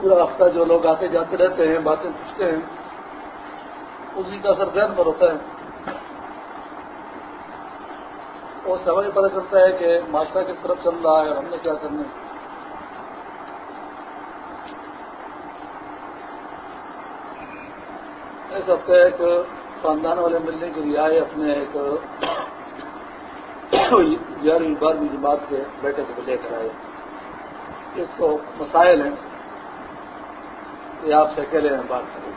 پورا ہفتہ جو لوگ آتے جاتے رہتے ہیں، باتیں پوچھتے ہیں، اسی کا اثر ذہن پر ہوتا ہے۔ اور سمجھ پتہ چلتا ہے کہ معاشرہ کس طرف چل رہا ہے، اور ہم نے کیا کرنا ہے۔ اس ہفتے ایک خاندان والے ملنے کے لیے آئے اپنے ایک گیارہویں بارہویں جماعت کے بیٹے کو لے کر آئے۔ اس کو مسائل ہیں کہ آپ سے اکیلے میں بات کریں۔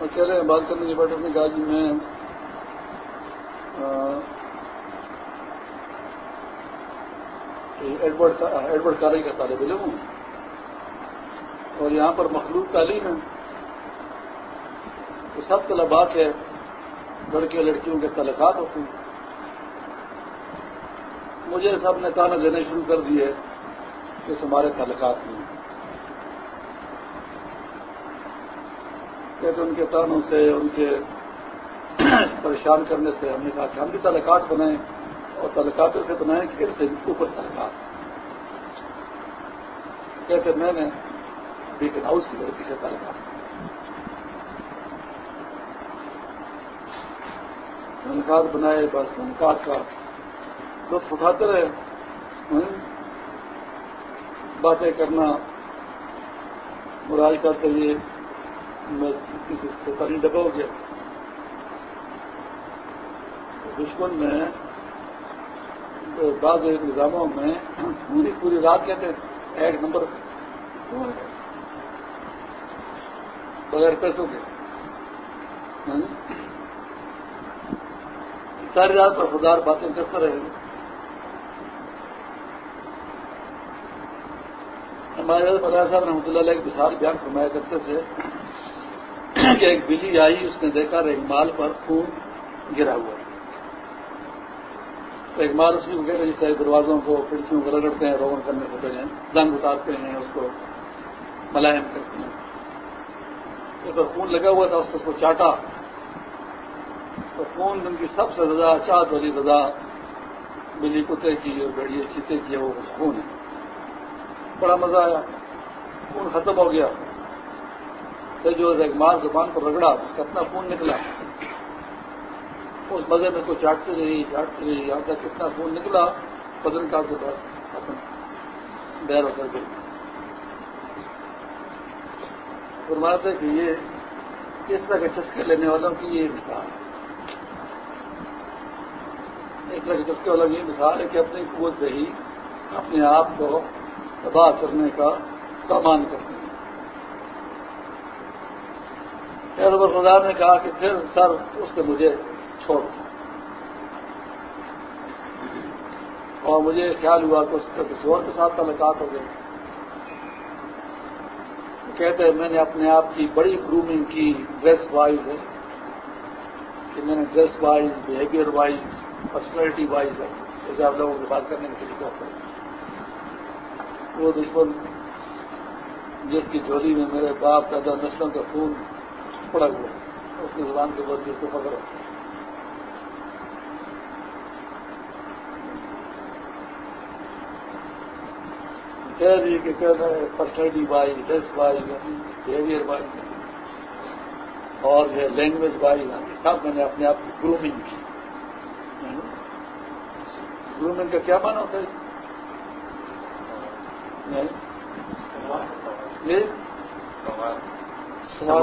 اکیلے میں بات کرنے کے بعد اپنی کہا جی میں ایڈورڈ کالج کا طالب علم ہوں۔ اور یہاں پر مخلوق تعلیم ہے۔ سب طلبا کے لڑکے لڑکیوں کے تعلقات ہوتے ہیں۔ مجھے سب نے کانا دینے شروع کر دیے کہ تمہارے تعلقات نہیں کہتے ان کے تانوں سے، ان کے پریشان کرنے سے ہم نے کہا کہ ہم بھی تعلقات بنائیں اور تعلقات سے بنائیں کہ سے اوپر تعلقات۔ کہتے میں نے لیکن ہاؤس کی لڑکی سے تعلقات تعلقات بنائے، بس تعلقات کا لطف اٹھاتے رہے۔ باتیں کرنا مراج کرتے ہوئے کسی سے پانی ڈبا ہو گیا دشمن میں، بعض نظاموں میں پوری پوری رات کہتے ایک نمبر بغیر پیسوں کے۔ ساری رات پر خدار باتیں کرتے رہے ہمارے بغیر صاحب رحمۃ اللہ علیہ ایک مثال بیان فرمایا کرتے تھے کہ ایک بجلی آئی، اس نے دیکھا ایک پر خون گرا ہوا تو ایک مال اسی کو کہتے ہیں جس دروازوں کو، کھڑکیوں کو رگڑتے ہیں روگن کرنے سے پہلے زنگ اتارتے ہیں، اس کو ملائم کرتے ہیں۔ پر خون لگا ہوا تھا، اس نے اس کو چاٹا۔ تو خون ان کی سب سے زیادہ چاہت والی رضا بلی کتے کی اور گڑیے چیتے کی، وہ خون ہے۔ بڑا مزہ آیا۔ خون ختم ہو گیا۔ پھر جو ایک مار زبان پر رگڑا، اس کا اپنا خون نکلا۔ اس مزے میں اس کو چاٹتی رہی چاٹتی رہی یہاں تک کتنا خون نکلا۔ بدن کا کے پاس بیر ہو کر گئی۔ فرماتے کہ یہ اس طرح کے چسکے لینے والوں کی یہ مثال اس طرح کے چسکے والوں یہ مثال ہے کہ اپنی قوت سے ہی اپنے آپ کو تباہ کرنے کا سامان کرتے ہیں۔ خدا نے کہا کہ پھر سر اس نے مجھے چھوڑ دیا اور مجھے خیال ہوا کہ اس کا کسی اور کے ساتھ تعلقات ہو گئے کہتے ہیں، میں نے اپنے آپ کی بڑی گرومنگ کی ڈریس وائز ہے کہ میں نے dress wise behaviour wise personality wise ہے جیسے آپ لوگوں سے بات کرنے کے لیے کہتے ہیں وہ دشمن جس کی جھولی میں میرے باپ دادا نسلوں کا خون پڑا ہوا اس کی زبان کے بعد جس کو پکڑا کہہ رہی کہ کہہ رہے personality wise dress wise behaviour wise اور جو لینگویج وائز سب میں نے اپنے آپ کی گرومنگ کی۔ گرومنگ کا کیا مانا ہوتا ہے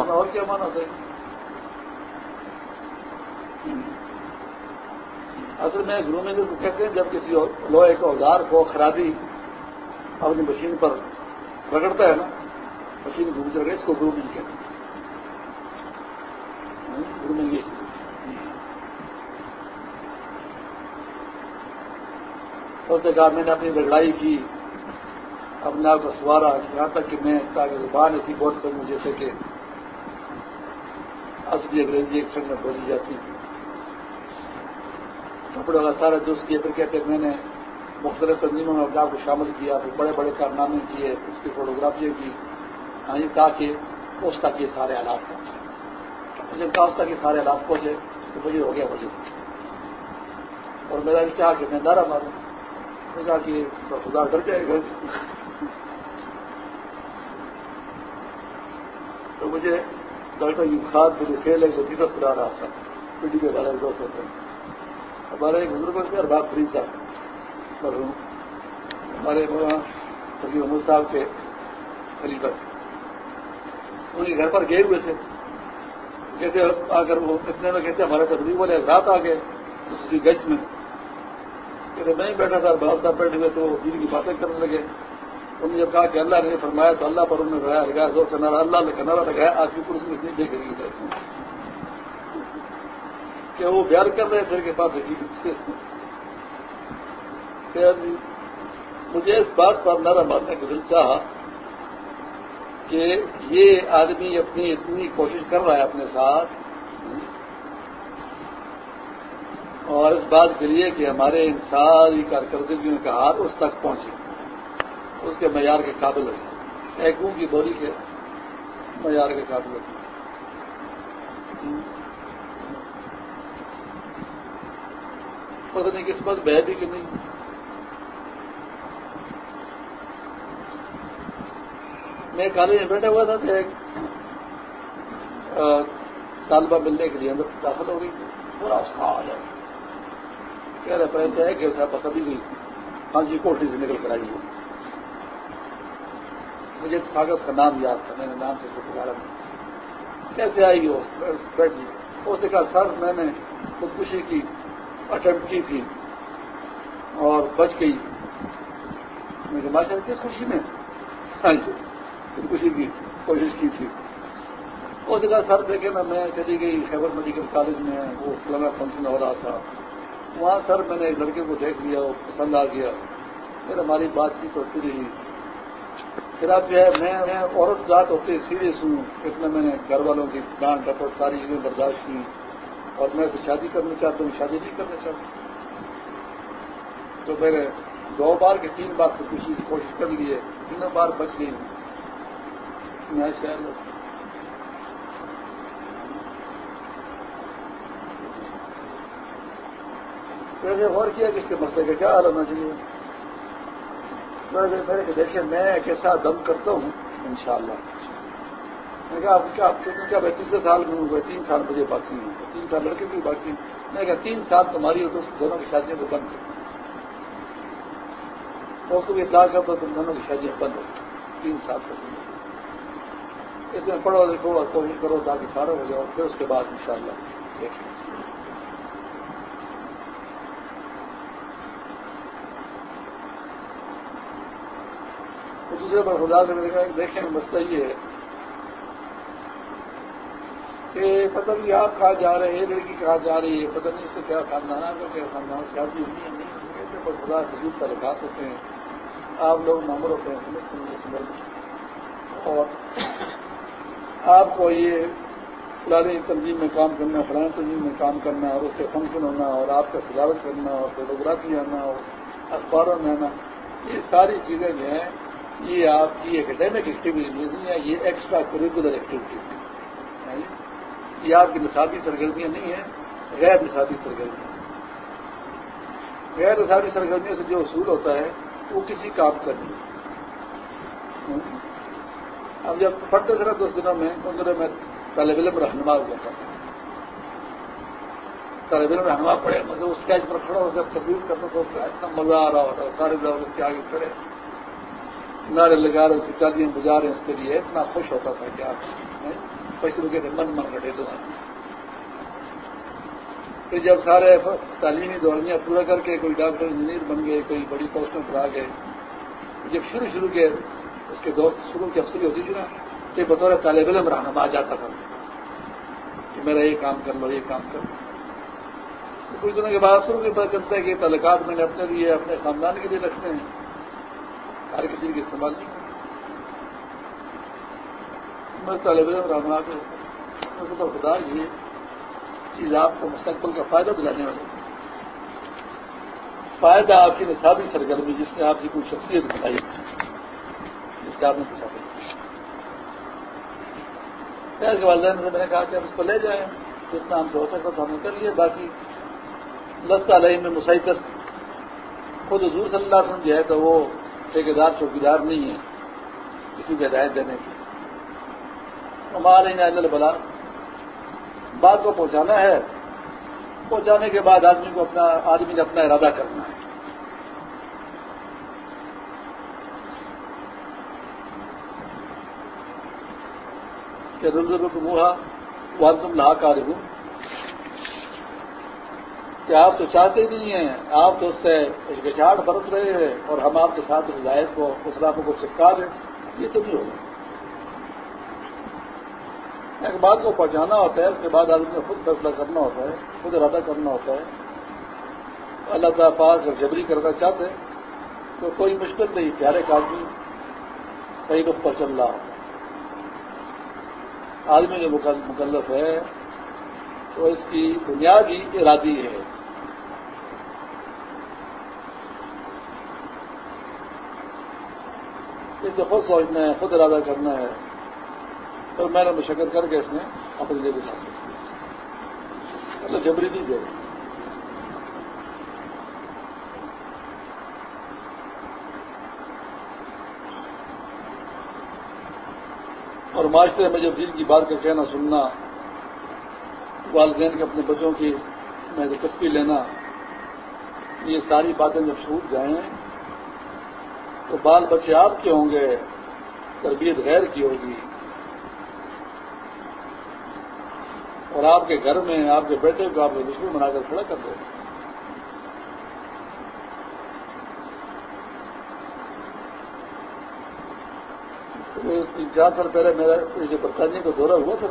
اور کیا مانا ہوتا ہے اصل میں گرومنگ کو کہتے ہیں جب کسی لوہے کے اوزار کو خرابی اپنی مشین پر رگڑتا ہے نا مشین گھوم کر اس کو گرومنگ کہتے ہیں گرومنگ اس نے کہا، میں نے اپنی رگڑائی کی اپنے آپ کو سوارا یہاں تک کہ میں تاکہ زبان ایسی بہت سکوں جیسے کہ اصلی انگریزی ایک سنگ میں بولی جاتی کپڑے والا سارا دوست کیے پھر کہتے میں نے مختلف تنظیموں میں اپنے آپ کو شامل کیا، پھر بڑے بڑے کارنامے کیے، اس کی فوٹوگرافیاں کی ہاں جی تاکہ اس تک یہ سارے آلات پہنچے۔ جب کہا اس تک یہ سارے آلات پہنچے، تو مجھے ہو گیا مجھے اور میرا یہ چاہ کہ میں نعرہ ماروں۔ کہا کہ خدا ڈر جائے گا۔ تو مجھے ڈاکٹر کی کھاد مجھے فیل ہے جو سنا رہا تھا۔ پیٹی کے بارے دو سو ہمارے ایک بزرگ سے بات فری تھا ہمارے وہاں سبھی محمد صاحب کے خلیفہ ان کے گھر پر گئے ہوئے تھے۔ کہتے آ کر وہ اتنے میں کہتے ہمارے تبدیل والے رات آ گئے۔ اسی گشت میں کہتے میں ہی بیٹھا تھا بہت صاحب بیٹھے ہوئے تو وہ دین کی باتیں کرنے لگے۔ انہوں نے جب کہا کہ اللہ نے فرمایا تو اللہ پر انہوں نے لگایا لگایا کنارا اللہ نے کنارا لگایا، آج کی کرسی اتنی دیکھ رہی ہے۔ کہ وہ بیان کر رہے تھے کہ پاس مجھے اس بات پر نرم مارنے کا دل چاہا کہ یہ آدمی اپنی اتنی کوشش کر رہا ہے اپنے ساتھ۔ اور اس بات کے لیے کہ ہمارے ان ساری کارکردگیوں کا ہاتھ اس تک پہنچے۔ اس کے معیار کے قابل ہے۔ ایک کی بولی کے معیار کے قابل ہے۔ پتہ نہیں قسمت بہ بھی کہ نہیں۔ میں کالج میں بیٹھا ہوا تھا تو ایک طالبہ ملنے کے لیے اندر داخل ہو گئی۔ تھوڑا آ جائے کہہ رہے پیسے ہے کہ صاحب بس ابھی بھی پھانسی کوٹری سے نکل کر آئی ہوں۔ مجھے کاغذ کا نام یاد تھا، میں نے نام سے اس کو پکارا کیسے آئی ہو بیٹھ جی۔ اس نے کہا، سر، میں نے خودکشی کی، اٹمپٹ کی تھی اور بچ گئی۔ میں ماشاء کس خوشی میں؟ ہاں جی خودکشی کی، کوشش کی تھی۔ اس کہا، سر دیکھے نا میں چلی گئی خیبر میڈیکل کالج میں، وہ فلانا فنکشن ہو رہا تھا۔ وہاں سر میں نے ایک لڑکے کو دیکھ لیا، وہ پسند آ گیا۔ پھر ہماری بات چیت ہوتی رہی پھر اب جو ہے، میں عورت ذات ہوتے سیریس ہوں۔ اتنا میں نے گھر والوں کی ڈانٹ ڈپٹ ساری چیزیں برداشت کی۔ اور میں اسے شادی کرنا چاہتا ہوں، شادی نہیں کرنا چاہتا۔ تو میں نے دو بار کے تین بار خودکشی کی کوشش کر لی ہے، تینوں بار بچ گئی۔ ہوں میں شہر ویسے غور کیا کہ اس کے مسئلے کا کیا حال ہونا چاہیے میرے کہ دیکھیے، میں ایک ایسا دم کرتا ہوں ان شاء اللہ میں کہا، آپ کیا میں تیسرے سال میں ہوں تین سال مجھے باقی ہوں تین سال لڑکے بھی باقی میں کہا، تین سال تمہاری ہو تو دونوں کی شادیاں تو بند تو اس کو بھی اطلاع کرتا تم دونوں کی شادیاں بند ہو تین سال تک۔ اس میں پڑھو، لکھو اور کوشش کرو تاکہ سارا ہو جاؤ، پھر اس کے بعد ان شاء اللہ دیکھیں۔ دوسرے پر خدا سے دیکھیں، مسئلہ یہ ہے کہ پتہ نہیں آپ کہاں جا رہے ہیں، لڑکی کہاں جا رہی ہے، پتہ نہیں اس سے کیا خاندان ہے، کیا خاندان شادی نہیں ہے پر خدا حضور تعلقات ہوتے ہیں، آپ لوگ معمر ہوتے ہیں اور آپ کو یہ فلانی تنظیم میں کام کرنا فلانی تنظیم میں کام کرنا، اور اس کے فنکشن ہونا، اور آپ کا سجاوٹ کرنا، اور فوٹوگرافی آنا، اور اخباروں میں آنا، یہ ساری چیزیں جو ہیں یہ آپ کی اکیڈیمک ایکٹیویٹی نہیں ہے، یہ ایکسٹرا کریکولر ایکٹیویٹیز ہیں یہ آپ کی نصابی سرگرمیاں نہیں ہیں، غیر نصابی سرگرمیاں غیر نصابی سرگرمیوں سے جو اصول ہوتا ہے، وہ کسی کام کا نہیں۔ اب جب پڑھتے تھے نا تو اس دنوں میں، ان دنوں میں طالب علم رہنما ہوا تھا۔ طالب علم رہنما پڑے مجھے اسکیچ پر کھڑا ہو جب تصویر کرتا تو اتنا مزہ آ رہا ہوتا سارے لوگ اس کے آگے کھڑے۔ نعرے لگا رہے اس کی بجا رہے ہیں اس کے لیے۔ اتنا خوش ہوتا تھا کہ آپ پیسے روکے من من کٹے تو پھر جب سارے تعلیمی دوڑیاں پورا کر کے کوئی ڈاکٹر، انجینئر بن گئے، کوئی بڑی پوسٹوں پر آ گئے، جب شروع شروع کے اس کے دوست شروع کی افسری ہوتی تھی نا، تو بطور طالب علم رہنما جاتا تھا۔ کہ میرا یہ کام کر لو، یہ کام کر لو۔ کچھ دنوں کے بعد شروع کے پتہ چلتا ہے کہ تعلقات میں نے اپنے لیے، اپنے خاندان کے لیے رکھنے ہیں۔ ہر کسی کے استعمال نہیں میں طالب علم رہنا تو خدا، یہ چیز آپ کو مستقبل کا فائدہ دلانے والی فائدہ آپ کی نصابی سرگرمی، جس نے آپ کی کوئی شخصیت بنائی۔ جس سے آپ نے پوچھا۔ کے والدین سے میں نے کہا کہ ہم اس کو لے جائیں، جتنا ہم سے ہو سکتا تو ہم نے کر لیے باقی لسکا علیہ میں مسیطر۔ خود حضور صلی اللہ علیہ وسلم جو ہے تو وہ ٹھیکیدار، چوکیدار نہیں ہے کسی کو ہدایت دینے کی۔ ہمارے بلا بات کو پہنچانا ہے۔ پہنچانے کے بعد آدمی کو اپنا، آدمی نے اپنا ارادہ کرنا ہے۔ کہ رلزم کو موہا وہ تم لا کار ہوں کہ آپ تو چاہتے نہیں ہیں، آپ تو اس سے ہچکچاہٹ برت رہے ہیں اور ہم آپ کے ساتھ ہدایت کو اسلام کو چپکا دیں۔ یہ تو نہیں ہوگا۔ ایک بات کو پہنچانا ہوتا ہے، اس کے بعد آدمی کو خود فیصلہ کرنا ہوتا ہے، خود ارادہ کرنا ہوتا ہے۔ اللہ تعالیٰ پاک اگر جبری کرنا چاہتے ہیں، تو کوئی مشکل نہیں، پیارے کا آدمی صحیح رخ پر چل رہا آدمی جو مکلف ہے، تو اس کی بنیاد ہی ارادی ہے۔ اس سے خود سوچنا ہے، خود ارادہ کرنا ہے۔ تو میں نے مشکل کر کے اس نے اپنے لیے بچا مطلب جبری نہیں دے۔ اور معاشرے میں جب دل کی بات کا کہنا، سننا، والدین کے اپنے بچوں کی میں دلچسپی لینا، یہ ساری باتیں جب چھوٹ جائیں تو بال بچے آپ کے ہوں گے، تربیت غیر کی ہوگی۔ اور آپ کے گھر میں، آپ کے بیٹے کو آپ کے دشمن بنا کر کھڑا کر دیں تین چار سال پہلے میرا جو برطانیہ کا دورہ ہوا تھا،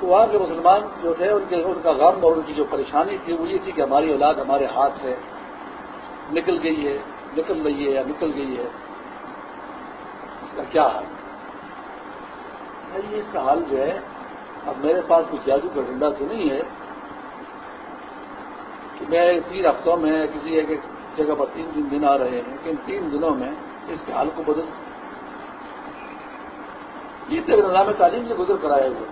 تو وہاں کے مسلمان جو تھے، ان کے، ان کا غم اور ان کی جو پریشانی تھی، وہ یہ تھی کہ ہماری اولاد ہمارے ہاتھ سے نکل گئی ہے۔ نکل رہی ہے یا نکل گئی ہے؟ اس کا کیا حال؟ ہے اس کا حال جو ہے، اب میرے پاس کچھ جادو کا ڈنڈا تو نہیں ہے کہ میں تین ہفتوں میں کسی ایک جگہ پر تین تین دن آ رہے ہیں کہ ان تین دنوں میں اس کے حال کو بدل یہ تو نظام تعلیم سے گزر کرایا ہوئے۔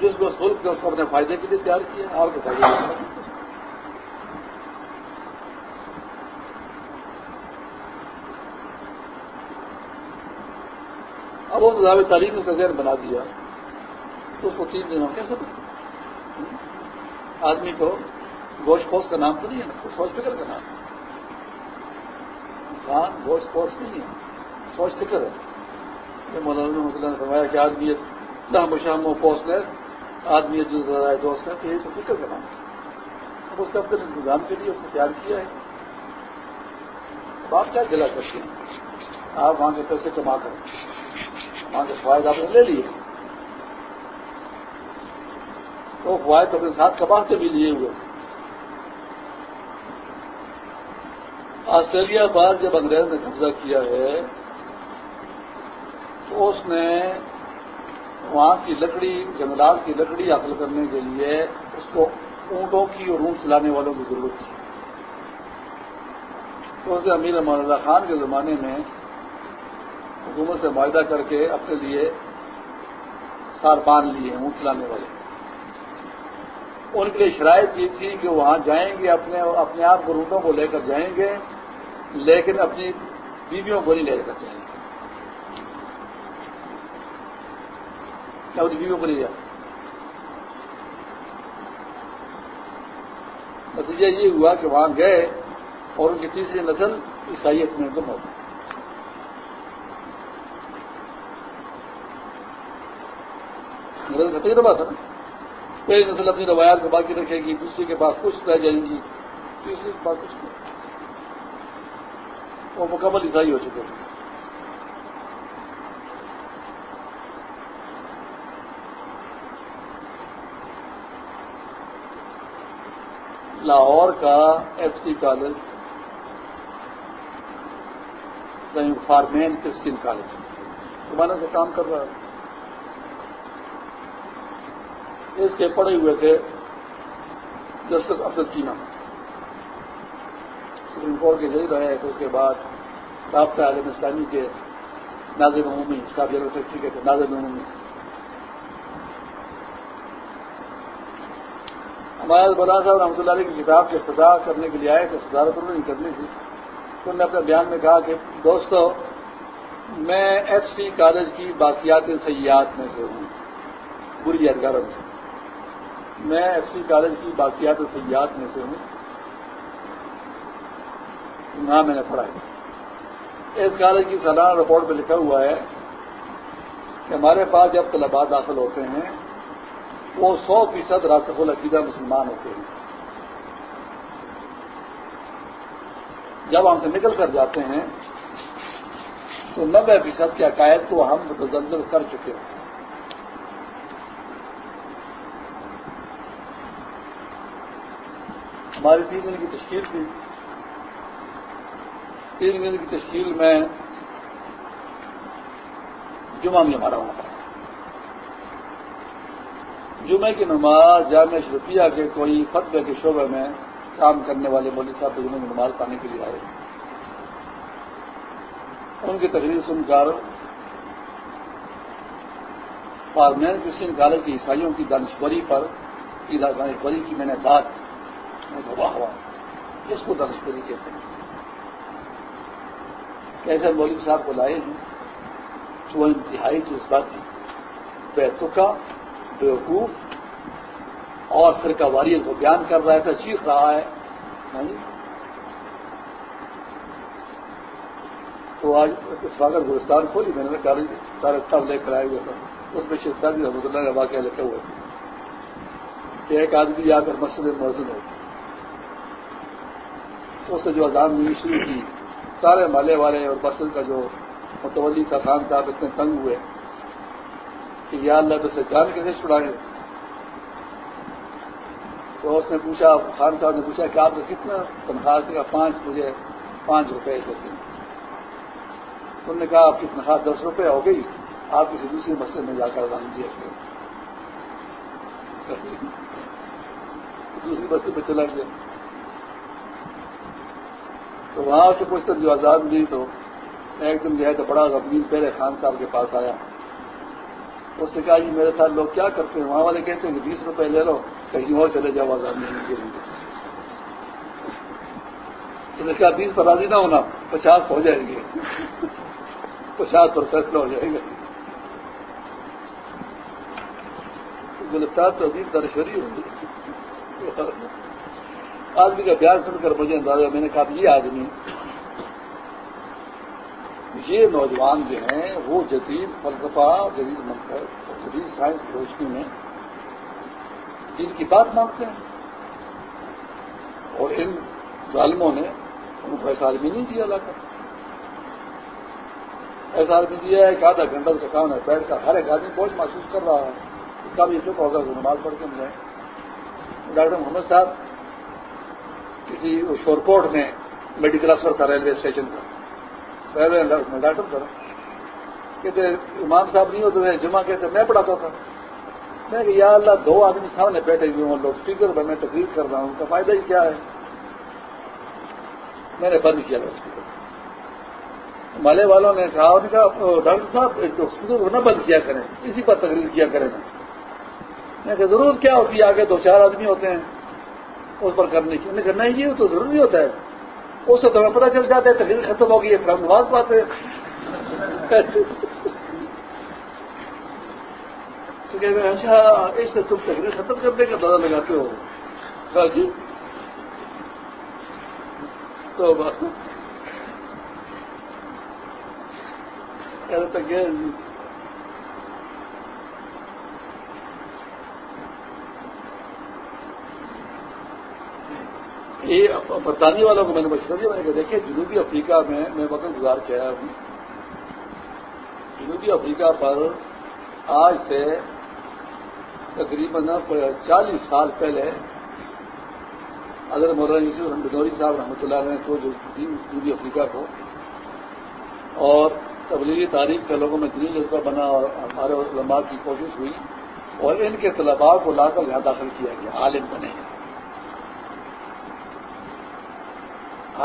جس کو ملک کے اس کو اپنے فائدے کے لیے تیار کیا، اور کے فائدے اب وہ نظام تعلیم کا ذہن بنا دیا تو اس کو تین دنوں کیسے آدمی کو گوشت پوش کا نام تو نہیں ہے نا سوچ فکر کا نام۔ انسان گوشت پوش نہیں ہے سوچ فکر ہے۔ مولانا نے فرمایا کہ آدمی نہ مشام و پوسٹ آدمی جو دوست ہے، تو یہ تو فکر کا نام ہے۔ اب اس کا اپنے انتظام کے لیے اس نے تیار کیا ہے۔ اب آپ کیا گلا کرتے ہیں؟ آپ وہاں کے پیسے کما کر۔ وہاں کے فوائد آپ نے لے لیے۔ تو فوائد اپنے ساتھ کما کے بھی لیے ہوئے۔ آسٹریلیا پر جب انگریز نے قبضہ کیا ہے، تو اس نے وہاں کی لکڑی جنگلات کی لکڑی حاصل کرنے کے لیے اس کو اونٹوں کی اور اونٹ چلانے والوں کی ضرورت تھی۔ تو اسے امیر امان اللہ خان کے زمانے میں حکومت سے معاہدہ کر کے اپنے لیے سار باندھ لیے اونٹ چلانے والے۔ ان کے لیے شرائط یہ تھی کہ وہاں جائیں گے، اپنے اپنے آپ گروٹوں کو لے کر جائیں گے، لیکن اپنی بیویوں کو نہیں لے کر جائیں گے۔ کیا اپنی بیویوں کو لے جائیں؟ نتیجہ یہ ہوا کہ وہاں گئے اور ان کی تیسری نسل عیسائیت میں گم ہو گئی۔ کا تجربہ تھا نا۔ پہلی نسل اپنی روایات کو باقی رکھے گی دوسری کے پاس کچھ رہ جائیں گی تیسری کے پاس کچھ وہ مکمل عیسائی ہو چکے تھے لاہور کا F C college Forman Christian college. زمانے سے کام کر رہا ہے۔ اس کے پڑے ہوئے تھے جسٹس عبد چینا سپریم کورٹ کے جج رہے تو اس کے بعد رابطہ عالم اسلامی کے ناظر عمومی صاحب جنرل سیکرٹری کے تھے ناظر عمومی ہمارے بلا صاحب رحمۃ اللہ علیہ کی کتاب کے سزا کرنے کے لیے آئے تھے، صدارت انہوں نہیں کرنی تھی۔ تو انہوں نے اپنے بیان میں کہا کہ، دوستو، میں ایف سی کالج کی باقیات سیاحت میں سے ہوں، بری یادگاروں سے۔ میں ایف سی کالج کی باقیات سیاحت میں سے ہوں۔ وہاں میں نے پڑھا ہے۔ اس کالج کی سالانہ رپورٹ پہ لکھا ہوا ہے کہ ہمارے پاس جب طلباء داخل ہوتے ہیں، وہ سو فیصد راسف العقیدہ مسلمان ہوتے ہیں۔ جب ہم سے نکل کر جاتے ہیں، تو نبے فیصد کے عقائد کو ہم متزلزل کر چکے ہیں۔ ہماری تین دن کی تشکیل تھی۔ تین دن کی تشکیل میں جمعہ بھی ہمارا وہاں پر جمعے کی نماز جامع شرفیہ کے کوئی فتوے کے شعبے میں کام کرنے والے مولوی صاحب جمعے کی نماز پانے کے لیے آئے۔ ان کی تقریر سن کر فارمین کرسچن کالج کے عیسائیوں کی دانشوری پر دانشوری کی میں نے بات کی دبا ہوا۔ اس کو دانشوری کہتے ہیں کیسے مولوی صاحب کو لائے ہیں؟ جو انتہائی جذباتی، بے بیوقوف اور فرقہ واریت کو بیان کر رہا ہے، ایسا چیخ رہا ہے۔ ہاں جی۔ تو آج سواگت گلستان کھولی میں نے کالج سارے صاحب لے کر آئے ہوئے تھے۔ اس میں شیخ صاحب رحمۃ اللہ کا واقعہ لکھے ہوئے کہ ایک آدمی آ کر مسجد موزن ہو اس سے جو اذان نہیں شروع کی، سارے مالے والے اور مسجد کا جو متولی کا خان صاحب اتنے تنگ ہوئے کہ یا اللہ تو سے جان کیسے چھڑائے؟ تو اس نے پوچھا، خان صاحب نے پوچھا کہ آپ کا کتنا تنخواہ کا پانچ، مجھے پانچ روپے دیتے ہیں۔ انہوں نے کہا، آپ کی تنخواہ دس روپے ہو گئی، آپ کسی دوسری مسجد میں جا کر دان دیا دوسری بستی پہ چلا گیا۔ تو وہاں سے کچھ جو آزاد دی تو ایک دن جو ہے تو بڑا غمگین پہلے خان صاحب کے پاس آیا۔ اس نے کہا جی میرے ساتھ لوگ کیا کرتے ہیں؟ وہاں والے کہتے ہیں کہ بیس روپے لے لو، کہیں اور چلے جاؤ، آزاد نہیں تو نے کہا، بیس پر راضی نہ ہونا، پچاس ہو جائیں گے۔ پچاس پر فیصلہ ہو جائے گا۔ گلستان تو عظیم درشوری ہوگی آدمی کا بیان سن کر مجھے اندازہ میں نے کہا یہ آدمی، یہ نوجوان جو ہیں، وہ جدید فلسفہ، جدید مطلب جدید سائنس کی روشنی میں جن کی بات مانگتے ہیں۔ اور ان ظالموں نے ان کو ایسا آدمی نہیں دیا لاتا ایسا آدمی دیا ہے کہ آدھا گھنٹہ کا کام ہے بیٹھ کر ہر ایک آدمی بہت محسوس کر رہا ہے۔ اس کا بھی چپ ہوگا کہ نماز پڑھ کے مجھے ڈاکٹر محمد صاحب کسی شورکوٹ میں میڈیکل افسر تھا ریلوے اسٹیشن کا ریلوے ڈاکٹر تھا۔ کہتے امام صاحب نہیں ہوتے تھے جمعہ کہتے میں پڑھاتا تھا۔ میں کہ یا اللہ، دو آدمی سامنے بیٹھے ہوئے ہوں، لوگ اسپیکر پر میں تقریر کر رہا ہوں۔ اس کا فائدہ ہی کیا ہے؟ میں نے بند کیا تھا اسپیکر مالے والوں نے کہا انہوں نے کہا، ڈاکٹر صاحب اسپیکر کو نہ بند کیا کریں، اسی پر تقریر کیا کریں میں کہ ضرورت کیا ہوتی ہے، آگے دو چار آدمی ہوتے ہیں۔ اس پر کرنے کی انہوں نہیں یہ تو ضروری ہوتا ہے۔ اس سے تمہیں پتہ چل جاتا ہے تقریر ختم ہوگی یہ فرم نواز پاتے تو کہ اچھا اس سے تم تقریر ختم کرنے کا دادا لگاتے ہو۔ جی۔ تو بات کہہ رہے تک یہ برطانیہ والوں کو میں نے مشورہ دیا، میں نے دیکھیے جنوبی افریقہ میں میں وقت گزار کے آیا ہوں۔ جنوبی افریقہ پر آج سے تقریباً چالیس سال پہلے اگر مولانا یوسف بنوری صاحب رحمۃ اللہ نے تو جو جنوبی افریقہ کو اور تبلیغی تاریخ سے لوگوں میں دینی جذبہ بنا اور ہمارے علماء کی کوشش ہوئی اور ان کے طلباء کو لا کر یہاں داخل کیا گیا، عالم بنے۔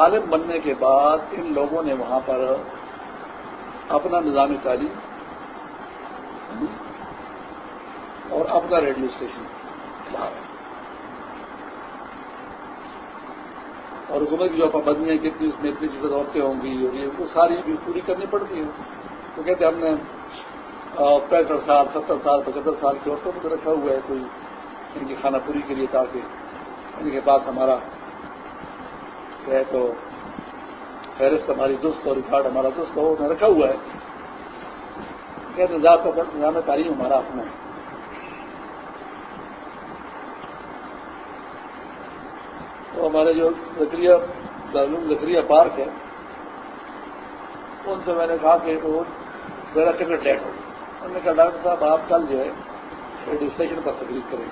عالم بننے کے بعد ان لوگوں نے وہاں پر اپنا نظامی تعلیم اور اپنا ریڈیو اسٹیشن چلا رہے اور حکومت کی جو پابندیاں کتنی اس میں اتنی چیزیں عورتیں ہوں گی اور یہ وہ ساری بھی پوری کرنی پڑتی ہیں تو کہتے ہم نے پینسٹھ سال، ستر سال، پچہتر سال کی عورتوں کو رکھا ہوا ہے کوئی ان کی کھانا پوری کے لیے تاکہ ان کے پاس ہمارا ہے تو فہرست ہماری دوست اور ریکارڈ ہمارا دوست ہو انہیں رکھا ہوا ہے۔ کہتے نظام تعلیم ہمارا اپنا ہے۔ تو ہمارے جو زکریہ زکریہ پارک ہے ان سے میں نے کہا کہ وہ میرا ٹکٹ لیٹ ہو انہوں نے کہا ڈاکٹر صاحب، آپ کل جو ہے ریڈیو اسٹیشن پر تقریب کریں۔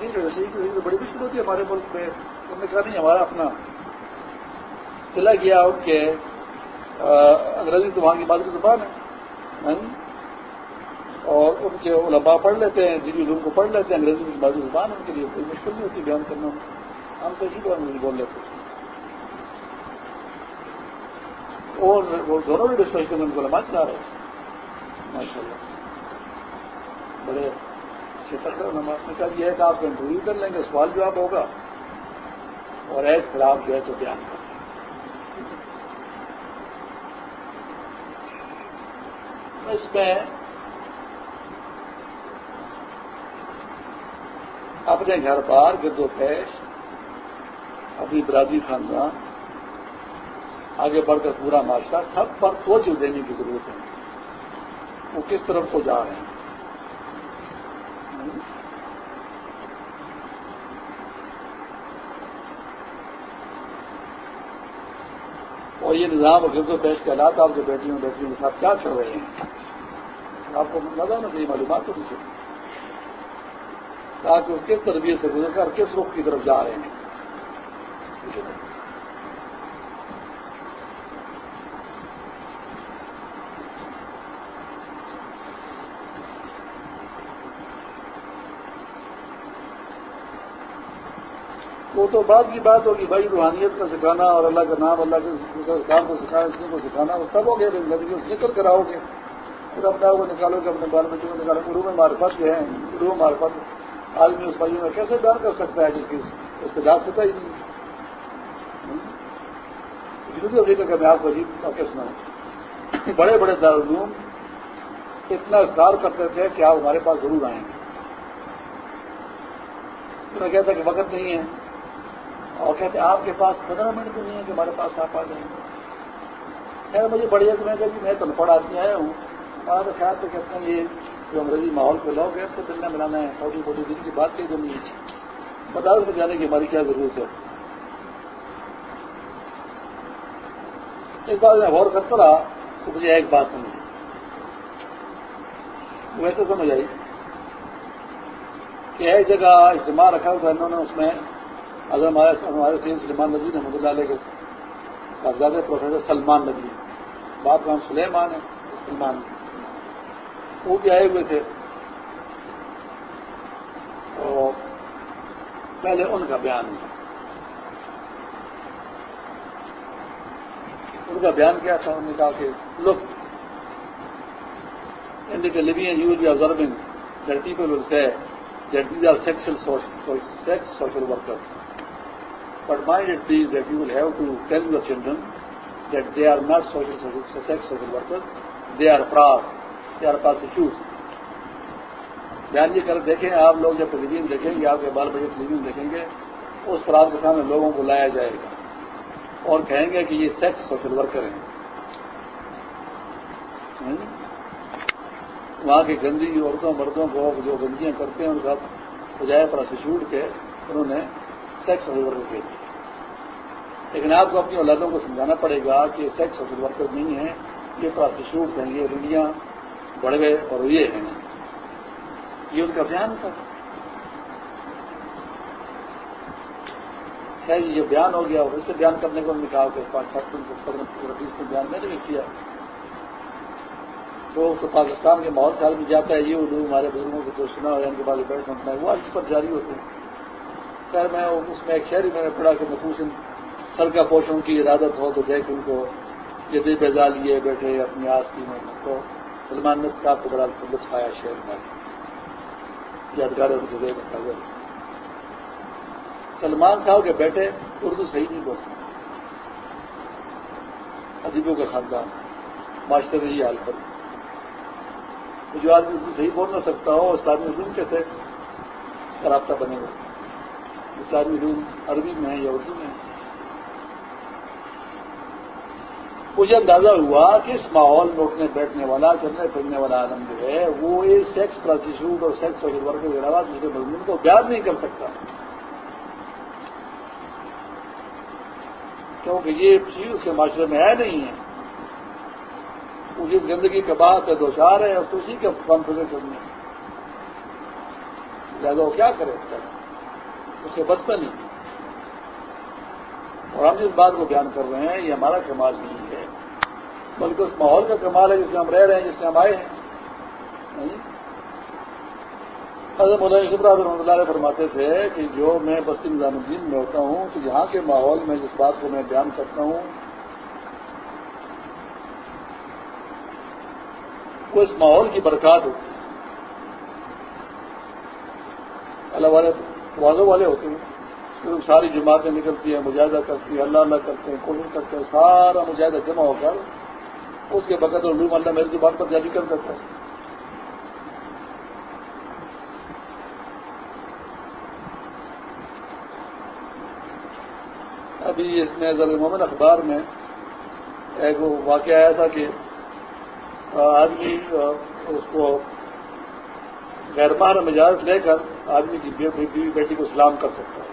گے ریڈیو تو بڑی مشکل ہوتی ہے ہمارے ملک میں۔ انہوں نے کہا نہیں، ہمارا اپنا چلا گیا ان کے انگریزی تو وہاں کی مادری زبان ہے۔ اور ان کے علماء پڑھ لیتے ہیں، دینی علوم کو پڑھ لیتے ہیں، انگریزی کی مادری زبان ان کے لیے کوئی مشکل نہیں ہوتی بیان کرنا۔ ہم تو اسی کو انگریزی بول لیتے ہیں۔ اور وہ دونوں بھی ڈسکس کرنے کو لمبا چلا رہے ماشاء اللہ بڑے اچھے طرح نماز نے کہا یہ ہے کہ آپ انٹرویو کر لیں گے، سوال جواب ہوگا۔ اور ایک خلاف جو ہے تو بیان کر اس میں اپنے گھر بار گرد و پیش اپنی برادری خاندان، آگے بڑھ کر پورا معاشرہ، سب پر توجہ دینے کی ضرورت ہے۔ وہ کس طرف کو جا رہے ہیں؟ اور یہ نظام و پیش کے حالات آپ جو بیٹیوں بیٹیوں کے ساتھ کیا کر رہے ہیں؟ آپ کو نظر ہونا چاہیے معلومات تو پوچھے تاکہ کس تربیت سے گزر کر کس رخ کی طرف جا رہے ہیں۔ تو بعد کی بات ہوگی بھائی روحانیت کا سکھانا اور اللہ کا نام، اللہ کے کام کو سکھانا، اس کو سکھانا وہ تب ہو گیا زندگی اس نکل کر آؤ گے۔ پھر اپنا وہ نکالو گے اپنے بال بچوں کو نکالو۔ گروہ میں معرفت جو ہے گروہ معرفت آدمی اس بھائی میں کیسے بیان کر سکتا ہے جس کی استداد ستا ہی نہیں۔ جنوبی افریقہ کا میں آپ کو عجیب واقع سنا بڑے بڑے دارالعلوم اتنا اصرار کرتے تھے کہ آپ ہمارے پاس ضرور آئیں گے۔ میں کہتا کہ وقت نہیں ہے۔ اور کہتے ہیں آپ کے پاس پندرہ منٹ بھی نہیں ہے کہ ہمارے پاس آپ آ جائیں۔ گے خیر، مجھے بڑی میں کہ میں تو پڑھ آدمی آیا ہوں۔ اور تو خیال تو کہتے ہیں یہ جو انگریزی ماحول پہ لوگ ہیں تو ملنا ملانا ہے۔ چھوٹی چھوٹی دن کی بات کہی نہیں ہے۔ بتا دیں جانے کی ہماری کیا ضرورت ہے۔ ایک بات میں غور کرتا رہا تو مجھے ایک بات سمجھ ویسے سمجھ آئی کہ ایک جگہ اجتماع رکھا ہوا انہوں نے اس میں اگر ہمارے ہمارے سید سلمان نجی نے اللہ علیہ کے صاحبزادے پروفیسر سلمان نجی باپ کا ہم سلیمان ہیں سلمان۔ وہ بھی آئے ہوئے تھے۔ اور پہلے ان کا بیان ہے ان کا بیان کیا تھا انہوں نے کہا کہ لک ان کے لوگ you be observing that people will say that these are sexual social, sex social workers. But mind it please that you will have to tell your children that they are not social, social sex social workers, they are pras, they are prostitutes. بیان یہ کر دیکھیں آپ لوگ جب ٹیلی vision دیکھیں گے آپ کے بال بچے ٹیلی ویژن دیکھیں گے اس پر کے سامنے لوگوں کو لایا جائے گا اور کہیں گے کہ یہ سیکس سوشل ورکر ہیں وہاں کی گندی عورتوں مردوں کو جو گندگیاں کرتے ہیں ان کا بجائے پر چھوٹ کے انہوں نے سیکس ورکر کے لیکن آپ کو اپنی اولادوں کو سمجھانا پڑے گا کہ یہ سیکس سوشل ورکر نہیں ہے یہ پراسٹیچیوٹ ہیں، یہ رنڈیاں بڑے اور یہ ہیں۔ یہ ان کا بیان تھا۔ خیر، یہ بیان ہو گیا اور اسے بیان کرنے کو کہا کہ پانچ سات بیس بیان میں نے بھی کیا۔ تو پاکستان کے ماحول خیال میں جاتا ہے، یہ اردو ہمارے بزرگوں کو جو سنا ہو ان کے بعد بیٹھ سنتا ہے وہ اس پر جاری ہوتے ہیں۔ خیر، میں اس میں ایک شہری میں نے پڑھا کہ محفوظ سر پوشوں کی ارادت ہو تو دیکھ ان کو یہ دل بیزا لیے بیٹھے اپنی آس کی میں تو سلمان نت صاحب کو بڑا لطف آیا شہر میں۔ یادگار ان کو سلمان صاحب کے بیٹے اردو صحیح نہیں بول سکتے۔ ادیبوں کا خاندان، معاشرے میں یہ حال کر جو آدمی اردو صحیح بول نہ سکتا ہو اسلامی علوم کیسے رابطہ بنے گا۔ اسلامی علوم عربی میں ہے یا اردو میں ہے مجھے اندازہ ہوا کہ اس ماحول میں اٹھنے، بیٹھنے والا، چلنے پھرنے والا عالم جو ہے، وہ اس سیکس پروسیسوٹ اور سیکس سوشل ورکر کے علاوہ دوسرے مضمون کو بیان نہیں کر سکتا۔ کیونکہ یہ چیز اس کے معاشرے میں ہے نہیں ہے۔ وہ جس گندگی کے بعد سے دو چار ہے اور اسی کے کانفیڈینس میں لہٰذا وہ کیا کرے؟ اس کے بس میں نہیں۔ اور ہم جس بات کو بیان کر رہے ہیں، یہ ہمارا کمال نہیں ہے۔ بلکہ اس ماحول کا کمال ہے جس میں ہم رہ رہے ہیں، جس سے ہم آئے ہیں۔ حضرت مولانا شبرا رحمۃ اللہ علیہ فرماتے تھے کہ جو میں بستی نظام الدین میں ہوتا ہوں، تو یہاں کے ماحول میں جس بات کو میں بیان کرتا ہوں، وہ اس ماحول کی برکات ہوتی ہے۔ اللہ والے، واضح والے ہوتے ہیں۔ پھر ساری جماعتیں نکلتی ہیں، مجاہدہ کرتی ہیں، اللہ اللہ کرتے ہیں کوشش کرتے ہیں، سارا مجاہدہ جمع ہو کر اس کے بقت علوم اللہ میری زبان پر جاری کر دیتا ہے۔ ابھی اس میں ضرور محمد اخبار میں ایک واقعہ آیا تھا کہ آدمی اس کو غیر مار مجاز لے کر آدمی کی بیوی بیٹی کو سلام کر سکتا ہے۔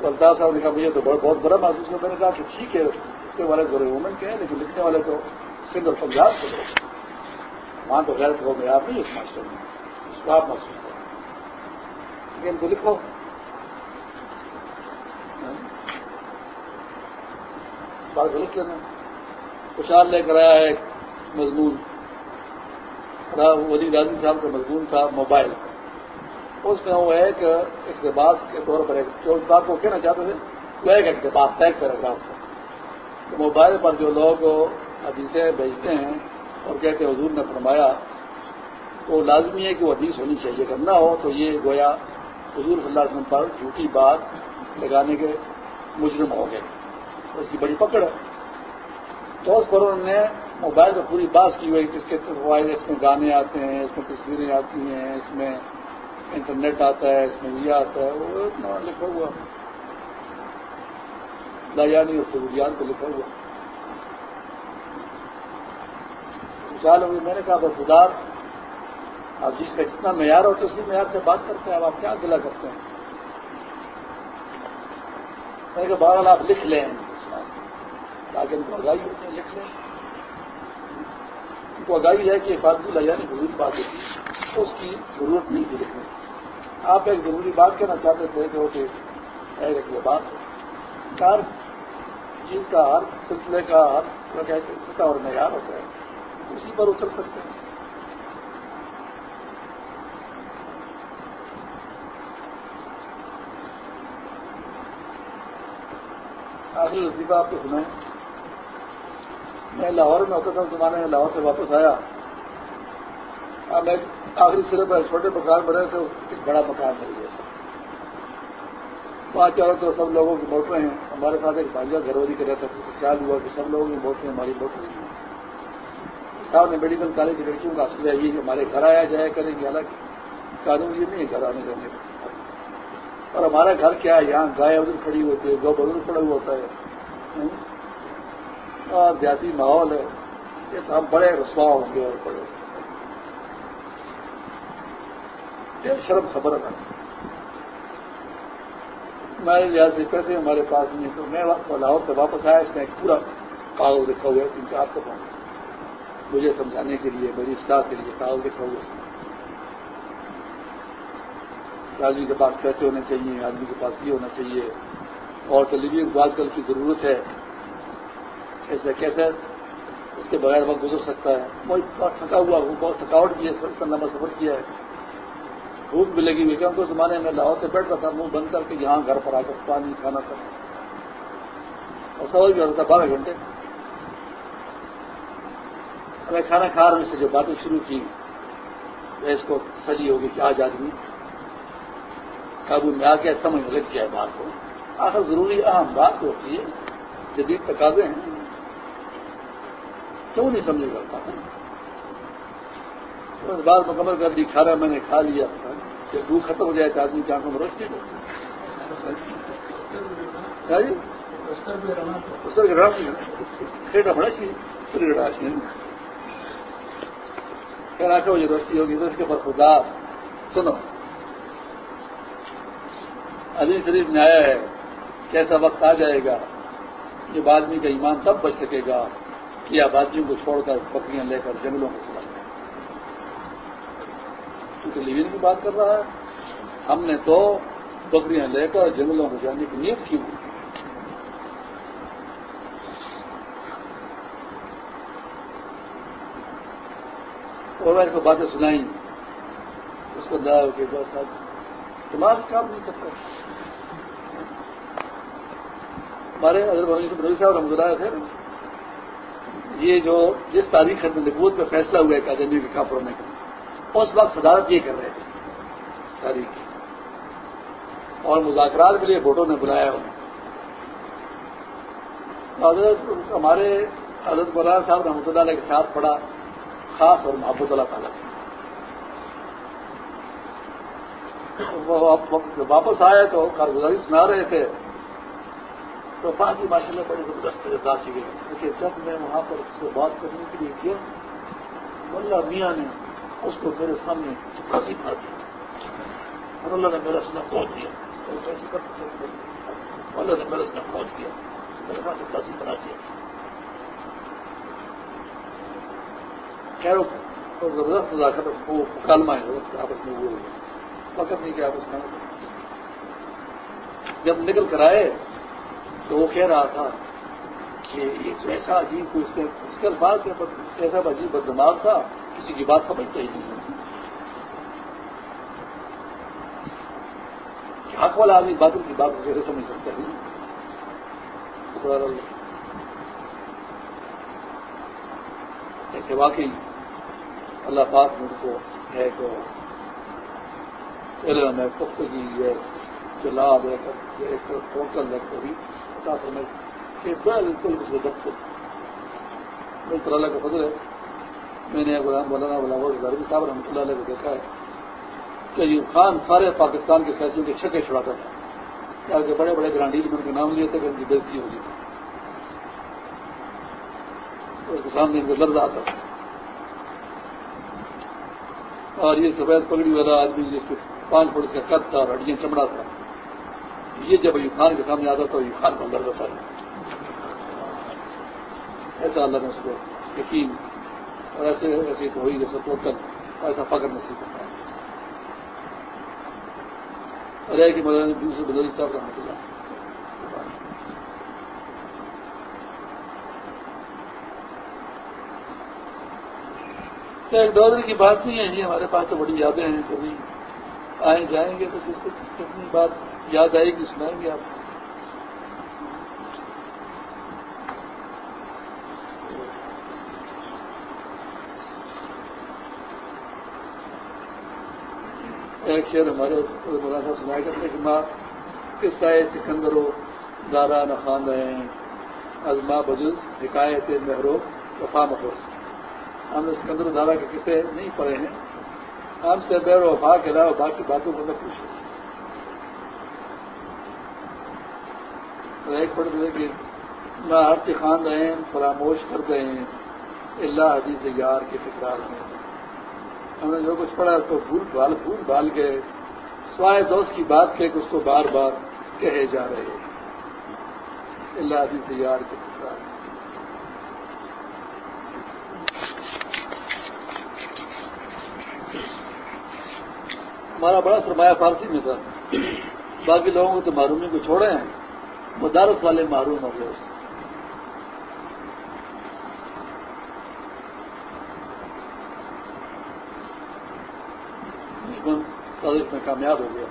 تو الطاف صاحب نے کہا مجھے تو بہت برا محسوس ہوا۔ میں نے کہا کہ ٹھیک ہے۔ لکھنے والے ضرور وومن کے ہیں، لیکن لکھنے والے تو سندھ اور پنجاب کے لوگ وہاں تو غیر ہو، میں آپ نہیں اس ماسٹر میں۔ اس کو آپ محسوس کریں لیکن تو لکھو۔ بات غلط لینا خوشحال لے کر آیا ہے ایک مضمون۔ ولی راضی صاحب کا مضمون تھا موبائل۔ اس میں وہ ایک اقتباس کے طور پر ایک جو بات کو کہنا چاہتے تھے، وہ ایک اقتباس پیک پیراگراف تھا تو موبائل پر جو لوگ حدیثیں بھیجتے ہیں اور کہتے ہیں حضور نے فرمایا، تو لازمی ہے کہ وہ حدیث ہونی چاہیے۔ اگر نہ ہو تو یہ گویا حضور صلی اللہ علیہ وسلم پر جھوٹی بات لگانے کے مجرم ہو گئے۔ اس کی بڑی پکڑ ہے۔ تو اس پر انہوں نے موبائل پر پوری بات کی ہوئی کس کے فوائد، اس میں گانے آتے ہیں، اس میں تصویریں آتی ہیں، اس میں انٹرنیٹ آتا ہے، اس میں یہ آتا ہے، وہ اتنا لکھا ہوا۔ لایانی اور سہولیات کو لکھا ہوا۔ خوشحال ہوئی، میں نے کہا بدار آپ جس کا جتنا معیار ہو تو اسی معیار سے بات کرتے ہیں، اب آپ کیا گلا کرتے ہیں؟ میں نے کہا، بہرحال آپ لکھ لیں تاکہ ان کو آگاہی ہوتی ہے، لکھ لیں۔ ان کو آگاہی ہے کہ فارغی لایانی بزرگ بات ہوتی اس کی ضرورت نہیں تھی لکھنے کی۔ آپ ایک ضروری بات کہنا چاہتے تھے جو کہ ایک بات ہر چیز کا ہر سلسلے کا ہر سطح اور معیار ہوتا ہے۔ اسی پر اچل سکتے ہیں۔ آخری لطیفہ آپ کو سنیں میں لاہور میں ہوتا تھا زمانے میں لاہور سے واپس آیا۔ اب ایک آخری سرے پر چھوٹے مکان بنے تھے ایک بڑا مکان مل گیا وہاں چاروں تو سب لوگوں کی موٹریں ہیں۔ ہمارے ساتھ ایک بھانجا گھرولی کے رہتا تھا۔ خیال ہوا کہ سب لوگوں کی موٹریں ہماری موٹر ہیں صاحب نے میڈیکل کالج کی لڑکیوں کا حاصل ہے کہ ہمارے گھر آیا، جایا کریں گے۔ حالانکہ قانون یہ نہیں ہے گھر آنے جانے کا۔ اور ہمارا گھر کیا ہے؟ یہاں گائے ادھر کھڑی ہوتی ہے گو بدل کھڑا ہوا ہوتا ہے۔ اور دیہاتی ماحول ہے۔ یہ تو ہم بڑے رسوا ہوں گے اور بڑے۔ شرم خبر ہے۔ ہمارے لحاظ سے پیسے ہمارے پاس نہیں تو میں لاہور سے واپس آیا، اس میں ایک پورا کاغذ لکھا ہوا ہے، تین چار سو مجھے سمجھانے کے لیے، میری اصلاح کے لیے کاغذ لکھا ہوا آدمی کے پاس پیسے ہونے چاہیے، آدمی کے پاس یہ ہونا چاہیے۔ اور ٹیلی ویژن آج کل کی ضرورت ہے۔ ایسے کیسے؟ اس کے بغیر وقت گزر سکتا ہے۔ بہت تھکا ہوا بہت تھکاوٹ بھی ہے لمبا سفر کیا ہے۔ بھوک بھی لگی ہوئی کہ ہم کو زمانے میں لاہور سے بیٹھتا تھا، منہ بند کر کے یہاں گھر پر آ کر پانی کھانا تھا اور سوال بھی ہوتا تھا، بارہ گھنٹے۔ ہمیں کھانا کھا رہے سے جو باتیں شروع کی اس کو سجی ہوگی کہ آج آدمی قابو میں آ کے سمجھ لگ گیا بات کو۔ آخر ضروری اہم بات ہوتی ہے، جدید تقاضے ہیں۔ کیوں نہیں سمجھ کرتا اس بات مکمل کر دی کھانا میں نے کھا لیا۔ کہ دودھ ختم ہو جائے تو آدمی کی آنکھوں میں روشنی جی بڑا چاہیے روشنی ہوگی تو اس کے پر خدا۔ سنو۔ علی شریف میں آیا ہے، کیسا وقت آ جائے گا؟ جب آدمی کا ایمان تب بچ سکے گا کہ آبادیوں کو چھوڑ کر بکریاں لے کر جنگلوں کو چلا کیونکہ لیون کی بات کر رہا ہے۔ ہم نے تو بکریاں لے کر جنگلوں کو جانے کی نیت کی۔ ہوئی اور میں اس کو باتیں سنائی۔ اس کو دیا کہ بس اب دماغ کام نہیں سکتا ہمارے اگر نبی صاحب رحمد اللہ تھے یہ جو جس تاریخ میں نبوت پہ فیصلہ ہوا ہے اکادمی کے کام پڑھنے کا اس وقت صدارت یہ کر رہے تھے۔ تاریخ اور مذاکرات کے لیے ووٹوں نے بلایا انہیں حضرت ہمارے حضرت مولانا صاحب رحمۃ اللہ علیہ کے ساتھ پڑا خاص اور محبت اللہ تعالیٰ واپس آئے تو کارگزاری سنا رہے تھے۔ تو باقی ماشاء اللہ بڑی زبردست سی گئی لیکن جب میں وہاں پر اس سے بات کرنے کے لیے کیا اللہ میاں نے اس کو میرے سامنے پھانسی مار دیا اور اللہ نے میرا سنا پہنچ دیا اللہ نے میرا سنا پہنچ دیا میرے پاس پھانسی بنا دیا۔ خیر زبردست مذاکر وہ مکالمہ ہے۔ آپس میں وہ وقت نہیں کہ آپس میں۔ جب نکل کر آئے، تو وہ کہہ رہا تھا کہ یہ جو ایسا عجیب کو اس کے اس کے الفاظ میں ایسا عجیب بدماغ تھا۔ کسی کی بات سمجھتا ہی نہیں حق والا آدمی بادل کی بات کیسے سمجھ سکتا ہے۔ ایسے واقعی اللہ پاک مجھ کو ہے تو علم ہے پختگی ہے جلاب ہے ٹوٹل ہے کبھی کہ بالکل اسے دب بالکل اللہ کا فضل ہے۔ میں نے غلام مولانا غلام غربی صاحب رحمۃ اللہ علیہ کو دیکھا ہے کہ ایوب خان سارے پاکستان کے سیاسیوں کے چھکے چھڑاتا تھا۔ کیا کہ بڑے بڑے گرانڈیل میں ان کے نام لیے تھے کہ ان کی بےزتی ہوگی تھی۔ اس کے سامنے ان کو لفظ آتا تھا۔ اور یہ سفید پگڑی والا آدمی جس کے پانچ فٹ کا قد تھا اور ہڈیاں چمڑا تھا، یہ جب ایوب خان کے سامنے آتا تو ایوب خان کو اندر رہتا ہے۔ ایسا اللہ نے اس کو یقین اور ایسے ایسے تو ہوئی جیسے تو کل ایسا فخر نصیب کرتا ہے۔ اور ایک مولانا دوسرے بدلی صاحب رحمۃ مطلب۔ اللہ ایک دو کی بات نہیں ہے جی ہمارے پاس تو بڑی یادیں ہیں۔ کبھی آئیں جائیں گے تو جس سے کتنی بات یاد آئے گی، سنائیں گے آپ۔ ایک شعر ہمارے مولانا سنایا کرتے کہ ماں کس طرح سکندر ہو دارا نہ رہے ہیں ازما بجز، حکایت مہرو وفا مفوس ہم نے سکندر دارا کے قصے نہیں پڑھے ہیں۔ ہم سے بیر وفا کے علاوہ باقی باتوں کو نہ پوچھے ایک پڑھ دے کہ نہ ہر خان رہے ہیں فراموش کر گئے ہیں اللہ حدیث یار کے تکرار میں۔ ہم نے جو کچھ پڑھا اس کو بھول بھال بھول بھال کے سوائے دوست کی بات کہ اس کو بار بار کہے جا رہے ہیں۔ اللہ حدیث یار کے ہمارا بڑا سرمایہ فارسی میں تھا۔ باقی لوگوں کو تو معرومی کو چھوڑے ہیں۔ مدارس والے معروم ہو گئے دشمن تاریخ میں کامیاب ہو گیا۔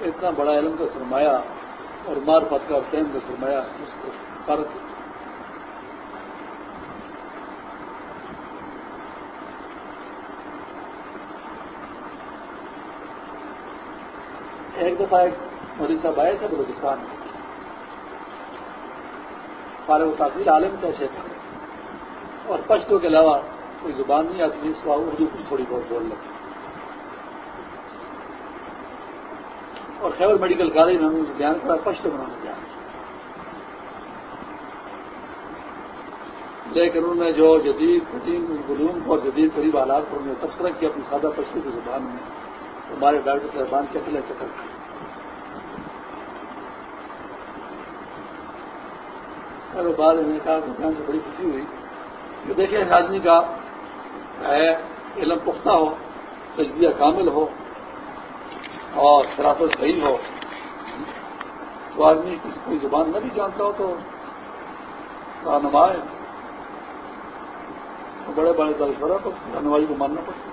اتنا بڑا علم کا سرمایہ اور مار پت کا فیم کا سرمایہ اس کو فرق۔ ایک دفعہ ایک مودی صاحب آئے تھے بلوچستان میں۔ فارغ تاثیر عالم کیسے تھے اور پشتوں کے علاوہ کوئی زبان نہیں آتی اس کو اردو تھوڑی بہت بول لیتے۔ اور خیبر میڈیکل کالج میں نے بیان کرا پشت بنانے بیان لیکن انہوں نے جو جدید قدیم علوم اور جدید قریب حالات پر انہوں نے تبصرہ کیا، اپنی سادہ پشتو کی زبان میں ہمارے ڈاکٹر صاحبان چکلے چکر۔ بعد میں کہا کہ سے بڑی خوشی ہوئی کہ دیکھیں اس آدمی کا ہے، علم پختہ ہو، تجزیہ کامل ہو اور شرافت صحیح ہو۔ تو آدمی کسی کوئی زبان نہ بھی جانتا ہو تو رہنمائے بڑے بڑے دلشورہ تو رہنمائی کو ماننا پڑتا